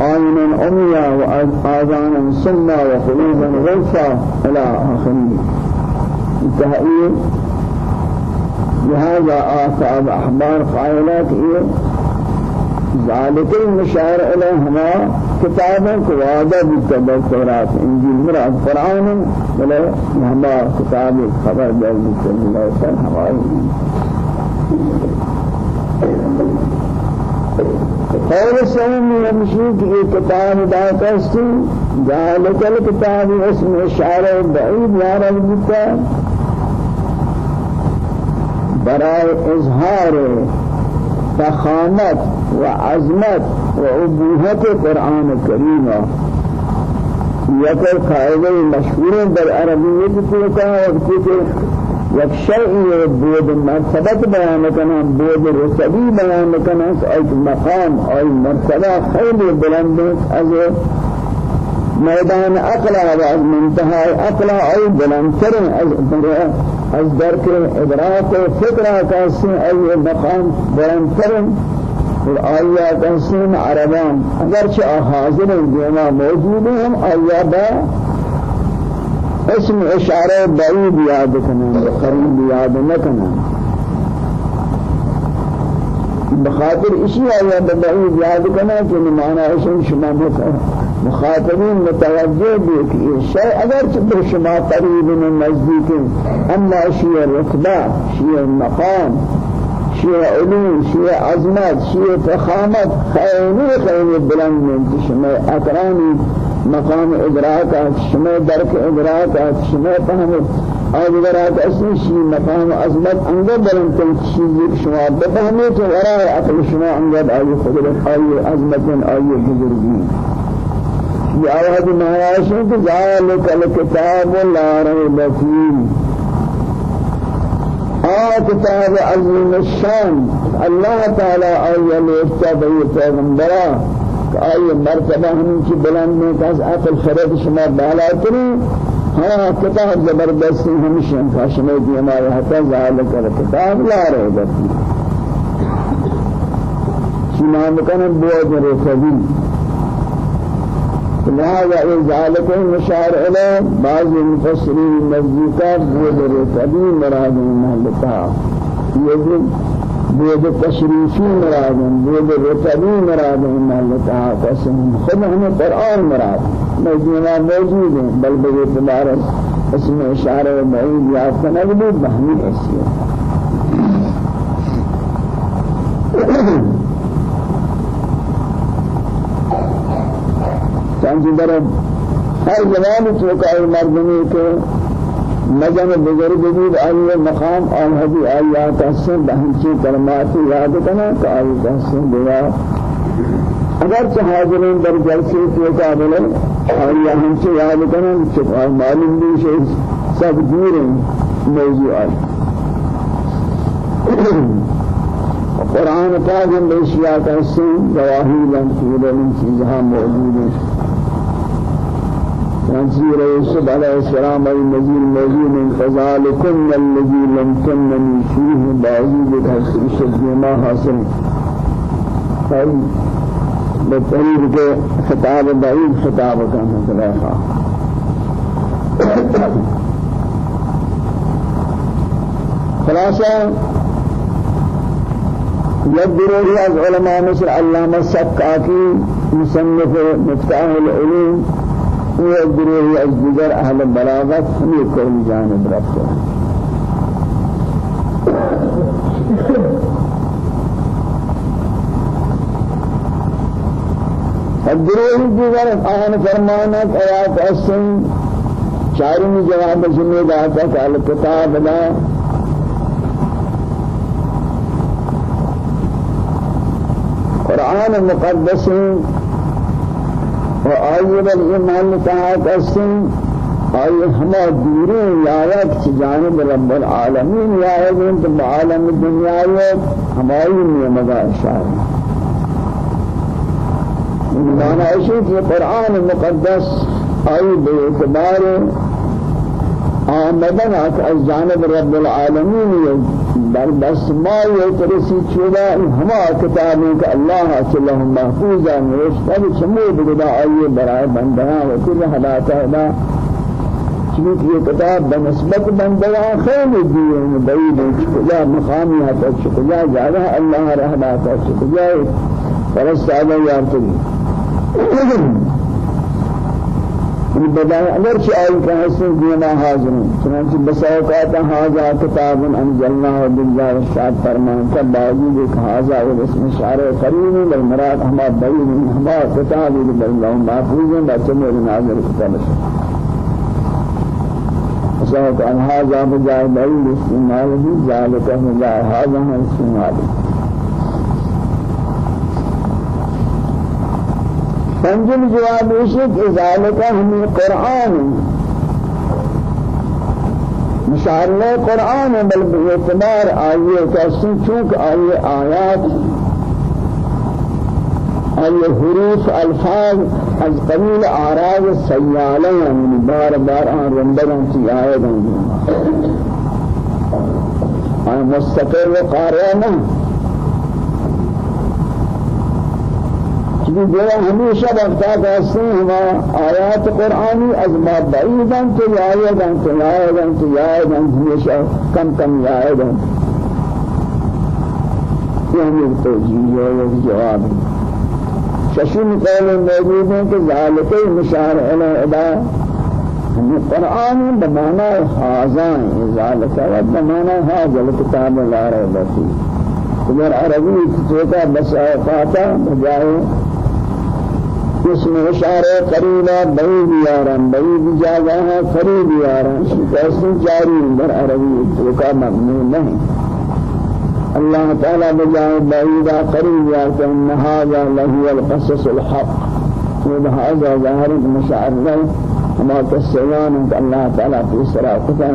عين أميا وآذانا سما وقلوبا غلفا إلى آخره. تهيئ لهذا آثاب أحبار قائلات إيه ذلك المشار إليهما كتابا كوادة بالتبع التوراة إنجيل مراد فرعون ولا هما كتاب خبر جل بالتبع التوراة قول سوم يمشي في كتاب داكستي ذلك الكتاب اسم إشارة بعيد يا رب الكتاب برای اظهار فخامت و عظمت و ابوهت قرآن کریم. یک قاعدة مشهور در عربیت کو کا وقتی کہ یک شیء بود مرتبت بیان کنا بود رتبی بیان کنا ایک مقام اور مرتبہ خیلی بلند از میدان عقل و از منتهای عقل ای بلندتر از أز درک ادراک و فکر کسی ای مقام بلندتر و آیا کسی عربان. أگرچه حاضر دیما موجود هم آیا با اسم اشاره بعید یاد کنن قریب یاد نکنن بخاطر اسی آیا بعید یاد کنن که معنی اسم شما مخاطبین متوجہ بھی کہ یہ شيء اگر چھ شما قریب من نزدیک اما شیء رتبہ شیء مقام شیء علوم شیء عظمت شیء فخامت خیلی خیلی بلند من شما اقرانی مقام ادراک شما درک ادراک شما فهم آدھگرات اصلی شیء مقام عظمت انگر بلند تن چیزی شما بفهمی تو ورائے عقل شما انگر آئی قدرت آئی عظمت آئی بزرگی. جاءت مهاشد ذلك الكتاب لا ريب فيه آه كتاب عظيم الشان۔ الله تعالى آية لإفتابه پیغمبرا آية مرتبة ہمیں کی بلند میں کس عقل شما بالا تری ہاں کتاب زبردستی ہمیشہ فاشنے کی ہمارے حتی ذالک الکتاب لا ريب فيه شما مکنن بود رسوی لهذا ذلك المشار إلى بعض المفسرين نزدیکات بود رتبی مراد محلتا يجب بود تشریفی مراد بود رتبی مراد محلتا قسم خود ہمیں قرآن مراد. مجموعہ موجود ہیں بل بے اسم اشارہ بعید یاد کرنا بھی بہمی حیثیت چند در ہر زمان چوکائی مردمی کے مجمع بزرگ بود آئیے مقام آن حدی آیات حسن بہنچی کلماتی یاد کنا کہ آیات حسن دیا اگر حاضرین در جلسے چوکا بلے آیا ہمچے یاد کنا چوکا معلوم بھی شئی سب دور ہیں موضوعات قرآن پاک میں اشیاء کا حسن گواہی لن پورے ان چیزها موجود ہیں تنزيل يوسف عليه السلام أي نزيل موجود من فذلكن الذي لم تنني فيه بعيد الحسن ما حاصل. أي بالطريق کے خطاب بعيد خطاب کا مسئلہ خلاصہ يدروا از علماء مثل علامة السكاكي مصنف مفتاح العلوم قسمی از گروهی از دیگر أهل بلاغت همه کون جانب رفته. الدروه دیگر أهل فرمانت آیات اصن چارم جواب جمعید آتا کال کتاب دا قرآن مقدس و آیه الایمان لتاعت اسن آئی ہما دوریں یایت چی جانب رب العالمین یایت انت عالم الدنیا ہماری نیمگا اشارہ معنی ہے کہ قرآن مقدس آئی بے اعتبار آمدن از جانب رب العالمین بل بس ما يترسي چودا ہما کتابیں کہ اللہ صلی اللہ محفوظہ نوشتہ چمو بگدا آئیے برائے بندیاں وکل حلاتا ہے چونکہ یہ کتاب بنسبت بندگا خیلی دیئے ہیں بعید ہے چکجا مقامی حتا چکجا جاگہ اللہ رحماتا چکجا فرست آدھا یارتگی بداية اگر چه آئی کا حسن دینا حاضر ہیں چنانچہ بساوقاتا حاضر کتاب انزلنا و بالله الشاد فرمان کا باوجود ایک حاضر و اسم شعر قریب بالمراد ہما بعید ہما کتاب بالله محفوظ ہیں بچے میرے ناظر کتاب سوف عن هذا بجاء بعيد استعماله ذلك بجاء هذا من استعماله پنجم جواب اشک ذالک ہم قرآن مشارلہ قرآن بل باعتبار آئیے کسی چونک آئیے آیات آئیے حروف الفاظ از قبیل آراز سیالہ بار بار آن رندگان کی آئے گئے آن مستقر قارئ چونکہ جو ہمیشہ وقتا کہتے ہیں ہما آیات قرآنی از ما بعیدن تو یائدن تو یائدن تو یائدن ہمیشہ کم کم یائدن یہ ہمیں توجیہ ہے یہ جواب. ہے ششم قول موجود ہے کہ ذالک مشار علی ادا قرآن بمعنى حازان ذلك بمعنى هذا الكتاب لا ريب فيه اگر عربی توتا بس آفاتا بجائے اسم اشارہ قریبا بعید یارم بعید جاگہ ہے قریب یارم کیسے جاری در عربی توتا مبنی نہیں۔ الله تعالى بجاه بعيدا قريبا كأن هذا له القصص الحق۔ وهذا ظاهر مشاعر له وما تسيان أنت الله تعالى في صراحة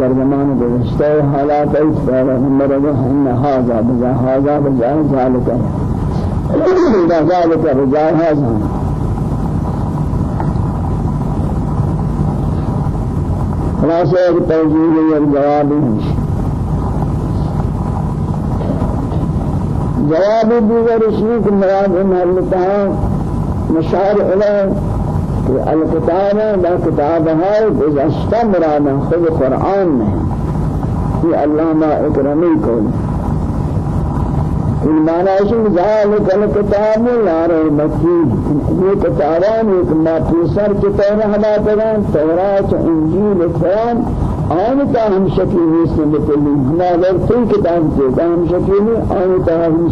در زمان گذشته حالات ایت فعلا نمرده ان هذا بجاه هذا بجاه ذلك ذلك بجاه هذا. خلاصة توجيه الجواب هنش جواب دیگر شریک مراد محلتا مشار کہ الکتاب لا کتاب ہے گزشتہ مراد خود قرآن میں یہ المعنى شيء ذلك الكتاب لا ريب فيه یہ کتابان ایک ما پیسر کی طرح ہلا کران تورات انجیل قرآن آن تا ہم شکلی نیستی بکلی ہمارا کوئی کتاب سے تا ہم نہیں آن تا ہم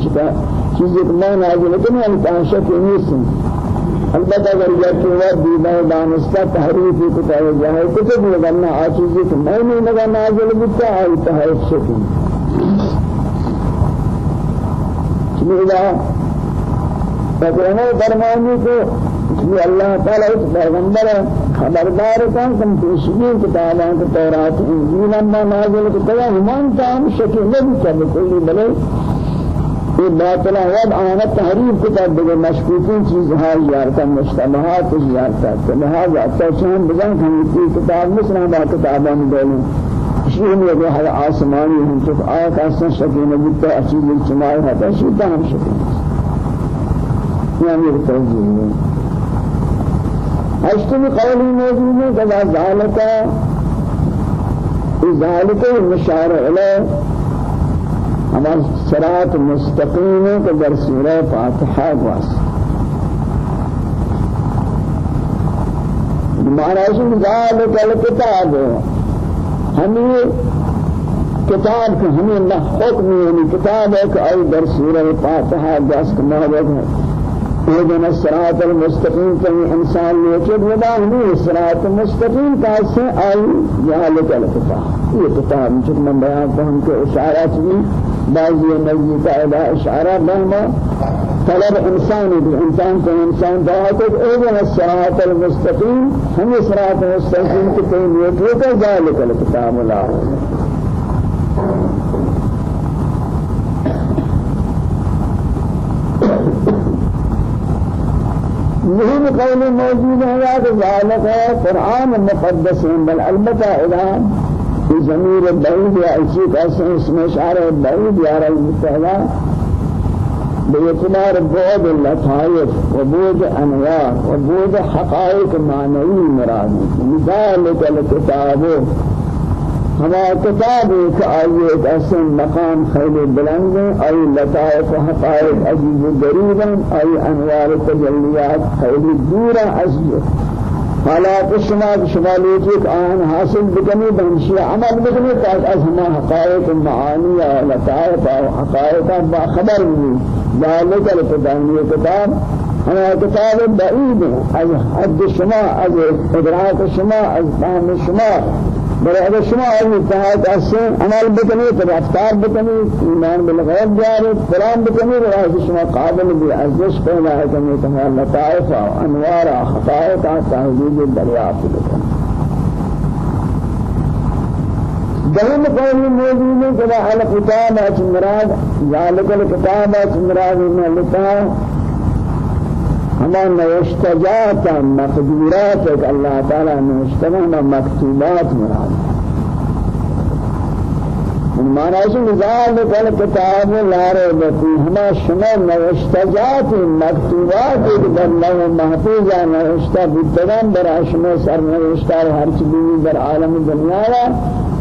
کہ میں نازل کرنے آن تا ہم شکلی نیستی البتہ اگر یہ کہ دیدہ دانستہ تحریفی کتاب جاہے کتب لگنا آ چیزی کہ میں نہیں لگا نازل بکتا آئی تحریف شکلی چلیے فکرنے فرمانی کو کہ اللہ تعالیٰ اس پیغمبر خبردار کن کم پیشگی کتابان کے تورات انجیل اما نازل کتابا ہمان تام شکل نبی کر کلی بلے۔ یہ باطلا وضع آنا تحریف کتاب بگے مشکوکین چیز ہے یارتا مشتبہات یارتا لہذا تشہم بزن ہم یہ کتاب مثل با کتابان دولیں شیء میں یہ ہے آسمانی ہم تو آیت أصلا شکل نبی تو اچیل اجتماعی ہے شیطا ہم شکل يعني التوجيه اشتم قولی موجود ہے کہ ذالک ذالک المشار علیہ ہمارا صراط مستقیم ہے کہ در سورہ فاتحہ واس مہاراج ذالک الکتاب. ہمیں کتاب کو ہمیں نہ حکم یعنی کتاب ہے کہ ای در سورہ فاتحہ کا موجود ہے۔ اهدنا الصراط المستقيم كم انسان ليكد ودا هني الصراط المستقيم كاسه اي ذلك الكتاب یہ کتاب جس میں بیان ہم کے اشارات بھی بعضی نزدیک إلى اشارات بہما طلب انسانی بھی انسان کو انسان دعوت اهدنا الصراط المستقيم ہم الصراط المستقيم کے تین یہ ذلك الكتاب لا مهم قول موجود ہے کہ ذالک قرآن مقدس بل البتہ الہ في ضمير البعيد يا عشيق أسن اسم إشعار البعيد يا رب المتعلى باعتبار بعد اللطائف وبعد أنوار وبعد حقائق معنوي مراد. ذلك الكتاب کتاب ایک آیت اسم مقام خیل بلند ای لطائف و حقائق عجیب و غریب ای أنوار تجلیات خیل دور از حالات شما شما لیجیک آن حاصل بکنی بہنشی عمل بکنی تاک از ہما حقائق معانی و لطائف و حقائق با خبر بھی ذالک الکتاب کتاب ہما کتاب بعید از حد شما از ادراک شما از فهم شما برای اگر شما این اتحاد أصلا عمل بکنی تو رفتار بکنی ایمان بالغیب جاری قرآن بکنی برای شما قابل بھی ارزش پیدا کہ تمہارا لطائف و انوار و حقائق تحویل دریافت بکنی. دہم قولی موجود ہے کہ الکتاب اچ مراد ذالک الکتاب اچ مراد میں لکھا ہما نوشتجات مقدورات ایک اللہ تعالی نوشتنا ہما مراد. مانا ہے ذالک الکتاب لا ریب فیہ ہما شما نوشتجات مکتوبات ایک در لوح محفوظہ نوشتہ بودتگان در شما سر نوشتہ ہر چیزی در عالم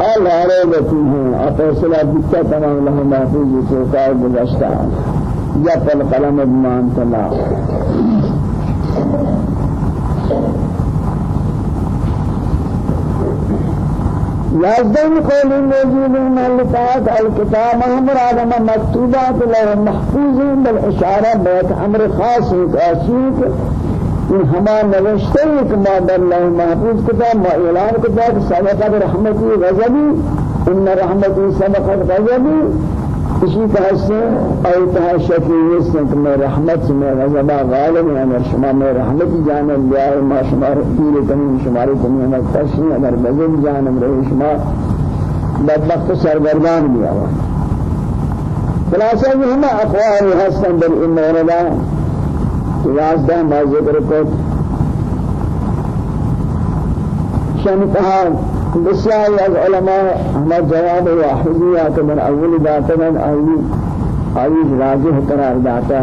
اور لا ریب فیہ اپسلہ بودتا تمام لوح محفوظ سے کار گزشتہ یا پل قلم بمان تلا یازدین قول موجود مالکات الكتاب مراد ما مكتوبات له محفوظ بالاشاره بیت أمر خاص ان ہما نوشتے کہ ما در اللہ محفوظ کتاب ما اعلان کتاب سبقت رحمتی غضبی ان رحمتی سبقت غضبی اسی طرح سے ایتها شفیع سے کہ میں رحمت میں غضب غالب ہے شما میں رحمت جانب لیا ما شما دیر کنی شماری کنی ہمیں تشنی اگر غضب جانب رہے شما بدبخت سرگردان بھی آوا خلاصہ یہ ہمیں اقوال حسن بالامورلا یازدہ ما ذکر کو شان کہا بسیاری از علماء احمد جواب واحدیہ کہ من اول داتا من آئی آئی راجح قرار داتا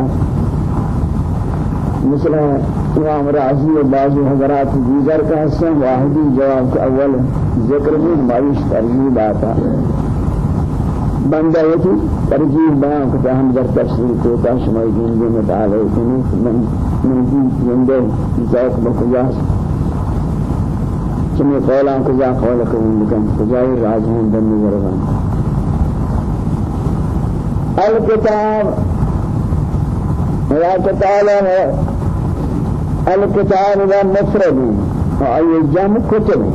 مثل امام راضی و بعض حضرات دیگر کا حسن واحدی جواب کا اول ذکر بھی مایوش ترجیح داتا بندہ یہ تھی ترجیح بیان کو ہم در تفسیر کو تا شمائی دین میں مطالعہ کنی من من دین زندے ذوق بقیاس كم قول عن كذا قول كم لكم كذا راجعين بن نظرهم الكتاب يا كتاب الكتاب ذا مفرد وأي جمع كتب.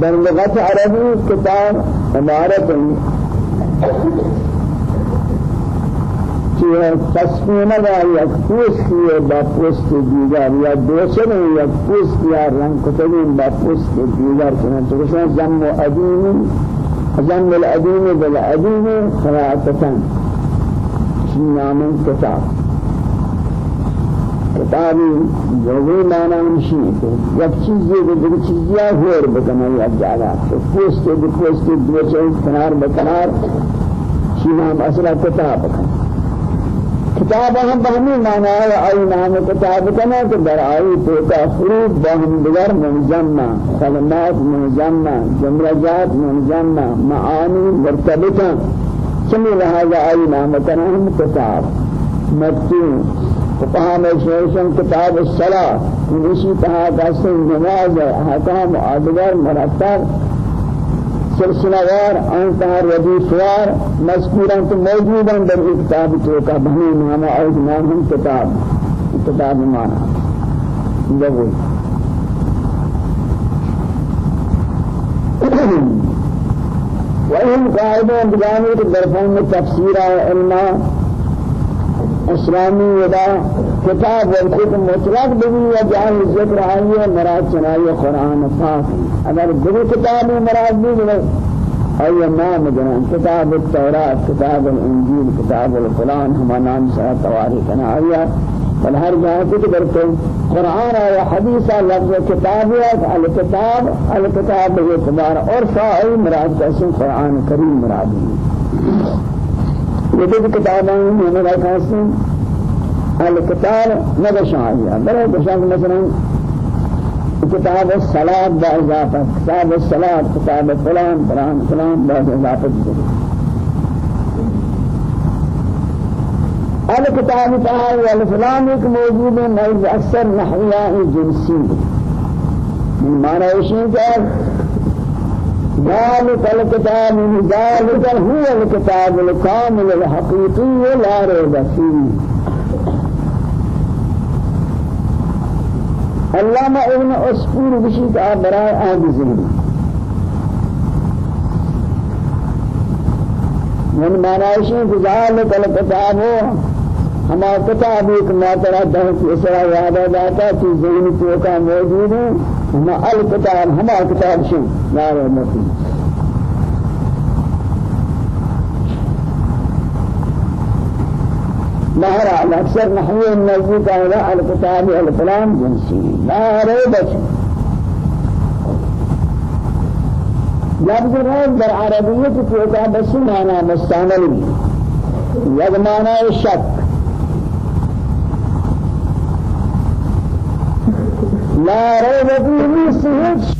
در لغة عربي كتاب عبارة چیه تصمیم را یک پوستی با پوست دیگر یا دوسر یک پوست یا رنگ کتبین با پوست دیگر کنن چون جمع ادیم جمع الادیم بالادیم خلاصتن چی نام کتاب. کتابی جوی مانا ہمشی یک چیزی کو دیگر چیزی ہور بکنه یک جاگا پوست دی پوست دوسر کنار بکنار چی نام؟ أصلا کتاب بکنه. کتاب ہم بہمی مانا ہے آئی نام کتاب کنا کہ در آئی تو حروف بہم دیگر منجمع کلمات منجمع جملجات منجمع معانی مرتبطہ چمی لہذا آئی نام کنا ہم کتاب. مکتوب فقام شیشن کتاب الصلاة. اسی طرح کا نماز ہے حکام آدگر مرتب. سلسلہ وار انتہار ودیف وار مذکوران تو موجودان در کتاب تو کا بہنی نامہ اور نام ہم کتاب کتاب مانا. لگو وإن قاعدة بجانب الدرفان تفسير علما اسلامی ودا کتاب والکتب مطلق بھی وجعل ذکر آئیے مراد چنائی قرآن پاک. اگر کتاب مراد بھی ملے أي نام جنان كتاب التوراة كتاب الإنجيل كتاب القرآن هما نام سوا تواريخ أنا أيها بل هر جهة كتبرت قرآن يا حديث لفظ الكتاب الكتاب هي كبار اور فاعل مراد كاسم قرآن كريم مراد یہ کتابیں میں نے کہا الكتاب نبشایا بڑے بشاک مثلا كتاب الصلاة بإضافة كتاب الصلاة كتاب فلان فلان فلان بإضافة الكتاب تعالى والفلان ایک موجود ہے نئے اکثر نحویہ جنسی من معنی ہے کہ ذلك الكتاب ذلك هو الكتاب الكامل الحقيقي لا ريب فيه. علامہ ابن اسفور بشی کا برائے آگ زندگی من معنیشیں ذالک الکتاب ہما کتاب ایک ماترہ دہت اسرا یادہ داتا تو کا موجود ہے ہما الکتاب ہما کتاب شن نارے مفید مهر على أكثر نحوي النزيك على الكتاب الفلان جنسي لا ريب لفظ ريب در عربية تتوقع بس معنى مستعمل۔ يد معنى الشك لا ريب فيه سهج